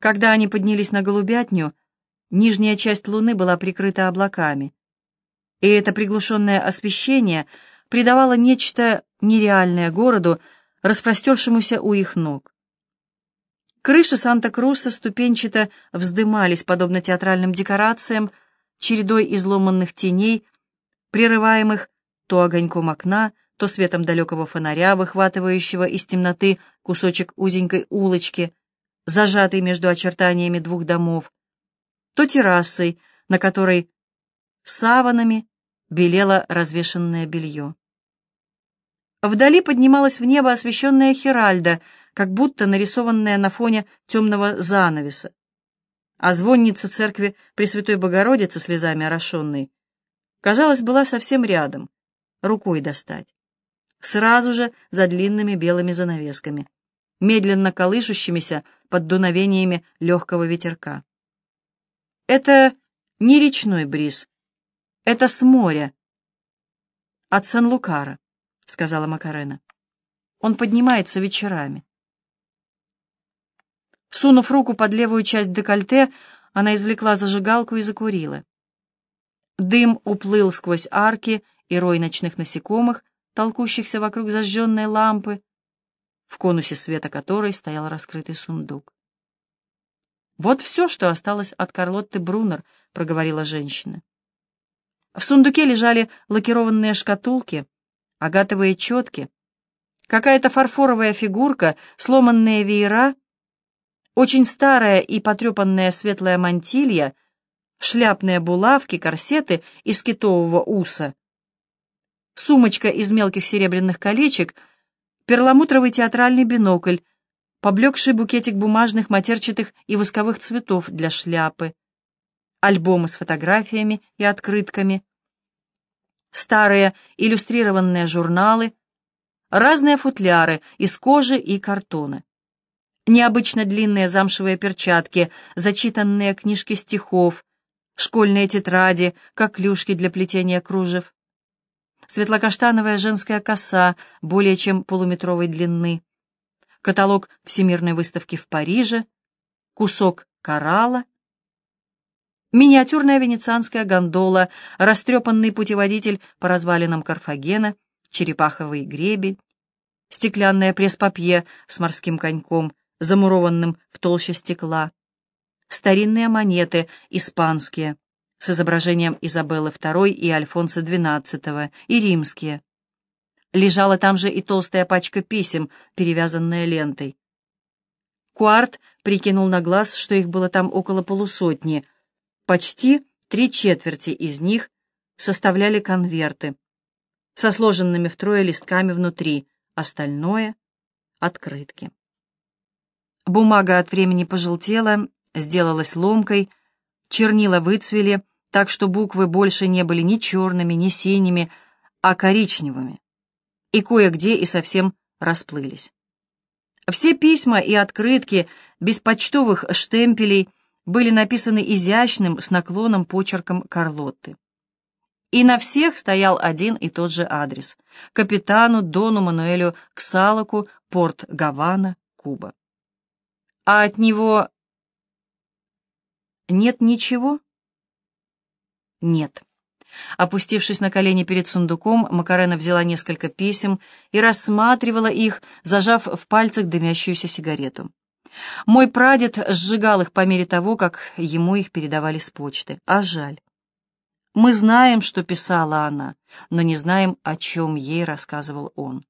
Когда они поднялись на голубятню, нижняя часть луны была прикрыта облаками, и это приглушенное освещение придавало нечто нереальное городу, распростершемуся у их ног. Крыши Санта-Круса ступенчато вздымались, подобно театральным декорациям, чередой изломанных теней, прерываемых то огоньком окна, то светом далекого фонаря, выхватывающего из темноты кусочек узенькой улочки, зажатой между очертаниями двух домов, то террасой, на которой саванами белело развешенное белье. Вдали поднималась в небо освещенная Хиральда, как будто нарисованная на фоне темного занавеса. А звонница церкви Пресвятой Богородицы, слезами орошенной, казалось, была совсем рядом, рукой достать. Сразу же за длинными белыми занавесками, медленно колышущимися под дуновениями легкого ветерка. Это не речной бриз, это с моря, от Сан-Лукара, сказала Макарена. Он поднимается вечерами. Сунув руку под левую часть декольте, она извлекла зажигалку и закурила. Дым уплыл сквозь арки и рой ночных насекомых, толкущихся вокруг зажженной лампы, в конусе света которой стоял раскрытый сундук. «Вот все, что осталось от Карлотты Брунер», — проговорила женщина. В сундуке лежали лакированные шкатулки, агатовые четки, какая-то фарфоровая фигурка, сломанные веера, очень старая и потрепанная светлая мантилья, шляпные булавки, корсеты из китового уса, сумочка из мелких серебряных колечек, перламутровый театральный бинокль, поблекший букетик бумажных матерчатых и восковых цветов для шляпы, альбомы с фотографиями и открытками, старые иллюстрированные журналы, разные футляры из кожи и картона, необычно длинные замшевые перчатки, зачитанные книжки стихов, школьные тетради, как клюшки для плетения кружев, светлокаштановая женская коса более чем полуметровой длины, каталог Всемирной выставки в Париже, кусок коралла, миниатюрная венецианская гондола, растрепанный путеводитель по развалинам Карфагена, черепаховый гребень, стеклянное пресс-папье с морским коньком, замурованным в толще стекла, старинные монеты, испанские, с изображением Изабеллы II и Альфонса XII, и римские. Лежала там же и толстая пачка писем, перевязанная лентой. Куарт прикинул на глаз, что их было там около полусотни. Почти три четверти из них составляли конверты со сложенными втрое листками внутри, остальное — открытки. Бумага от времени пожелтела, сделалась ломкой, чернила выцвели, так что буквы больше не были ни черными, ни синими, а коричневыми, и кое-где и совсем расплылись. Все письма и открытки без почтовых штемпелей были написаны изящным с наклоном почерком Карлотты. И на всех стоял один и тот же адрес — капитану Дону Мануэлю Ксалоку, порт Гавана, Куба. А от него нет ничего? Нет. Опустившись на колени перед сундуком, Макарена взяла несколько писем и рассматривала их, зажав в пальцах дымящуюся сигарету. Мой прадед сжигал их по мере того, как ему их передавали с почты. А жаль. Мы знаем, что писала она, но не знаем, о чем ей рассказывал он.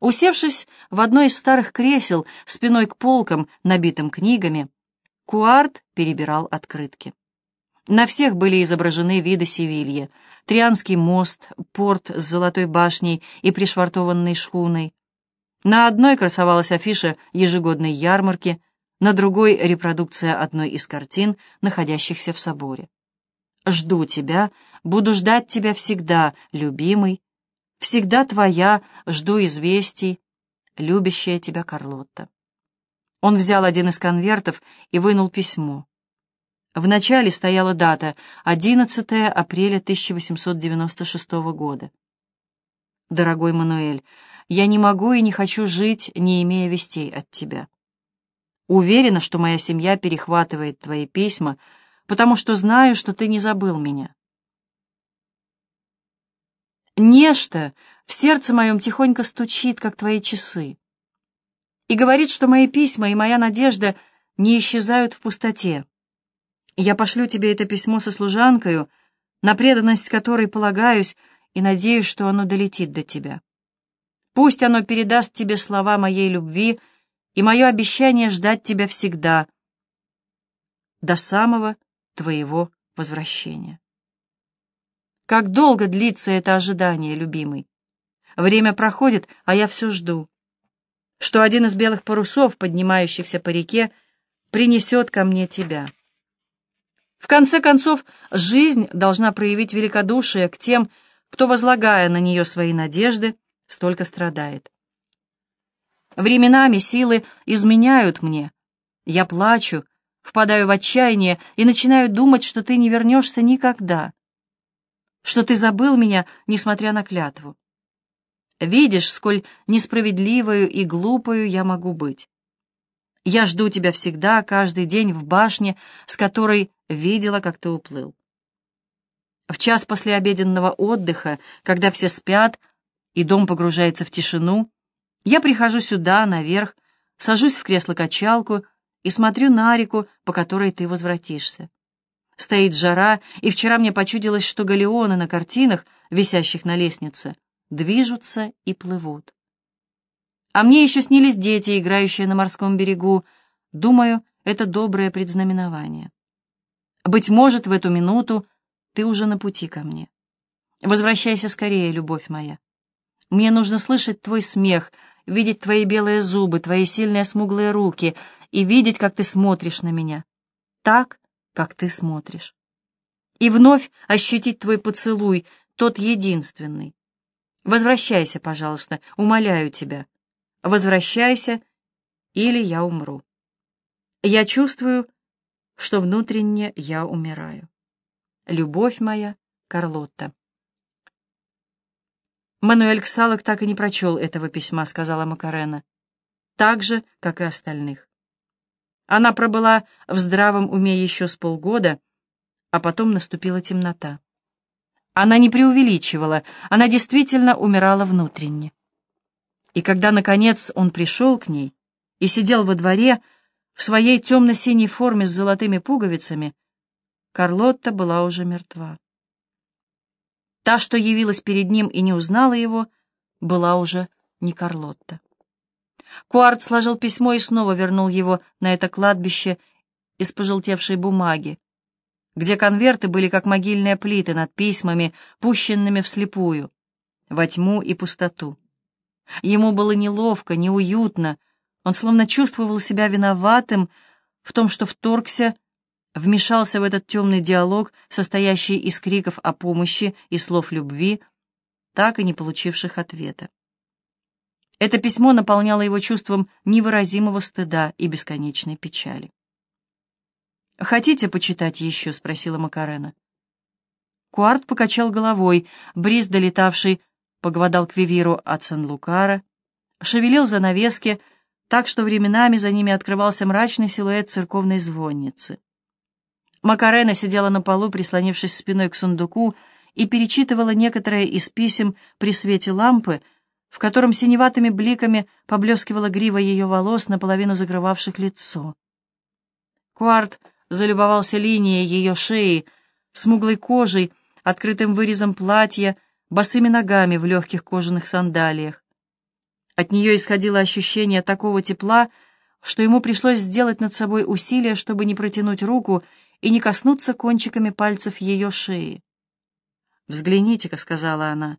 Усевшись в одно из старых кресел, спиной к полкам, набитым книгами, Куарт перебирал открытки. На всех были изображены виды Севильи, Трианский мост, порт с золотой башней и пришвартованной шхуной. На одной красовалась афиша ежегодной ярмарки, на другой — репродукция одной из картин, находящихся в соборе. «Жду тебя, буду ждать тебя всегда, любимый, всегда твоя, жду известий, любящая тебя Карлотта». Он взял один из конвертов и вынул письмо. В начале стояла дата — 11 апреля 1896 года. «Дорогой Мануэль, я не могу и не хочу жить, не имея вестей от тебя. Уверена, что моя семья перехватывает твои письма, потому что знаю, что ты не забыл меня. Нечто в сердце моем тихонько стучит, как твои часы, и говорит, что мои письма и моя надежда не исчезают в пустоте. Я пошлю тебе это письмо со служанкою, на преданность которой полагаюсь, и надеюсь, что оно долетит до тебя. Пусть оно передаст тебе слова моей любви и мое обещание ждать тебя всегда, до самого твоего возвращения. Как долго длится это ожидание, любимый? Время проходит, а я все жду. Что один из белых парусов, поднимающихся по реке, принесет ко мне тебя. В конце концов, жизнь должна проявить великодушие к тем, кто, возлагая на нее свои надежды, столько страдает. Временами силы изменяют мне. Я плачу, впадаю в отчаяние и начинаю думать, что ты не вернешься никогда, что ты забыл меня, несмотря на клятву. Видишь, сколь несправедливою и глупою я могу быть. Я жду тебя всегда, каждый день в башне, с которой видела, как ты уплыл. В час после обеденного отдыха, когда все спят и дом погружается в тишину, я прихожу сюда, наверх, сажусь в кресло-качалку и смотрю на реку, по которой ты возвратишься. Стоит жара, и вчера мне почудилось, что галеоны на картинах, висящих на лестнице, движутся и плывут. А мне еще снились дети, играющие на морском берегу. Думаю, это доброе предзнаменование. Быть может, в эту минуту ты уже на пути ко мне. Возвращайся скорее, любовь моя. Мне нужно слышать твой смех, видеть твои белые зубы, твои сильные смуглые руки и видеть, как ты смотришь на меня. Так, как ты смотришь. И вновь ощутить твой поцелуй, тот единственный. Возвращайся, пожалуйста, умоляю тебя. Возвращайся, или я умру. Я чувствую, что внутренне я умираю. Любовь моя, Карлотта. Мануэль Ксалок так и не прочел этого письма, сказала Макарена. Так же, как и остальных. Она пробыла в здравом уме еще с полгода, а потом наступила темнота. Она не преувеличивала, она действительно умирала внутренне. И когда, наконец, он пришел к ней и сидел во дворе, в своей темно-синей форме с золотыми пуговицами, Карлотта была уже мертва. Та, что явилась перед ним и не узнала его, была уже не Карлотта. Куарт сложил письмо и снова вернул его на это кладбище из пожелтевшей бумаги, где конверты были как могильные плиты над письмами, пущенными вслепую, во тьму и пустоту. Ему было неловко, неуютно, он словно чувствовал себя виноватым в том, что вторгся, вмешался в этот темный диалог, состоящий из криков о помощи и слов любви, так и не получивших ответа. Это письмо наполняло его чувством невыразимого стыда и бесконечной печали. «Хотите почитать еще?» — спросила Макарена. Куарт покачал головой, бриз, долетавший по Гвадалквивиру от Сан-Лукара, шевелил занавески, так что временами за ними открывался мрачный силуэт церковной звонницы. Макарена сидела на полу, прислонившись спиной к сундуку, и перечитывала некоторые из писем при свете лампы, в котором синеватыми бликами поблескивала грива ее волос, наполовину закрывавших лицо. Куарт залюбовался линией ее шеи, смуглой кожей, открытым вырезом платья, босыми ногами в легких кожаных сандалиях. От нее исходило ощущение такого тепла, что ему пришлось сделать над собой усилие, чтобы не протянуть руку и не коснуться кончиками пальцев ее шеи. «Взгляните-ка», — сказала она,